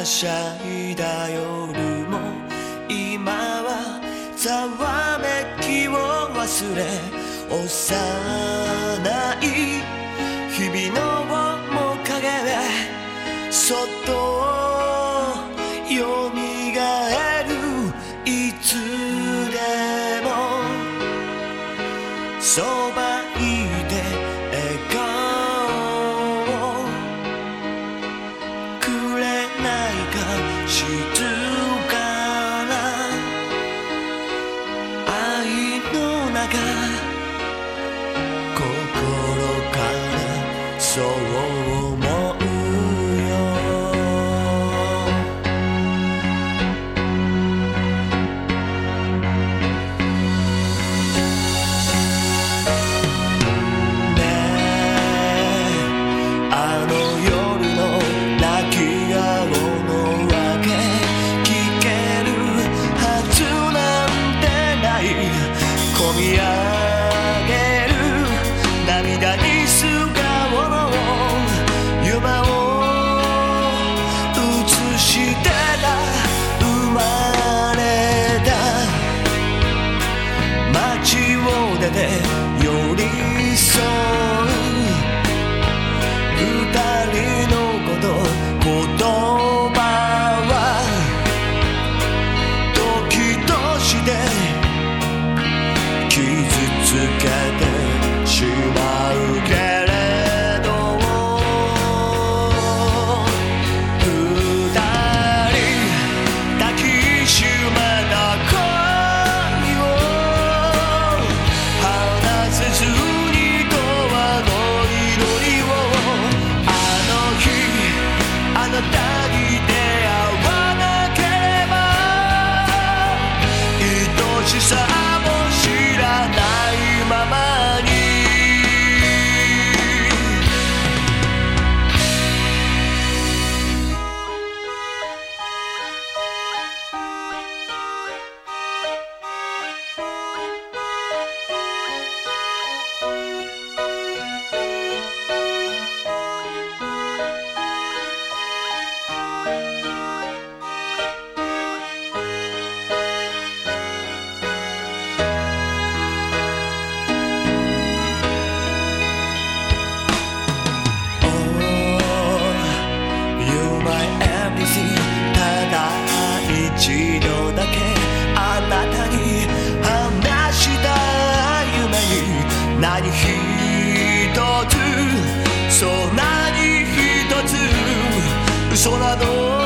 はしゃいだ夜も今はざわめきを忘れ幼ないか知るから愛の中心からそう出て寄り添う。she's a 何一つそう何一つ嘘など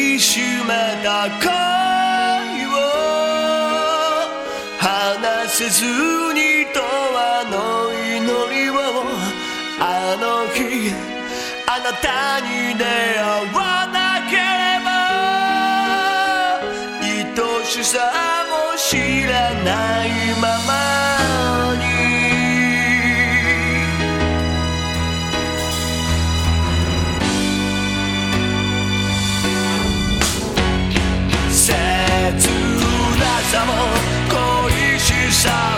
きしめた恋を話せずに永遠の祈りを。あの日あなたに出会 shot.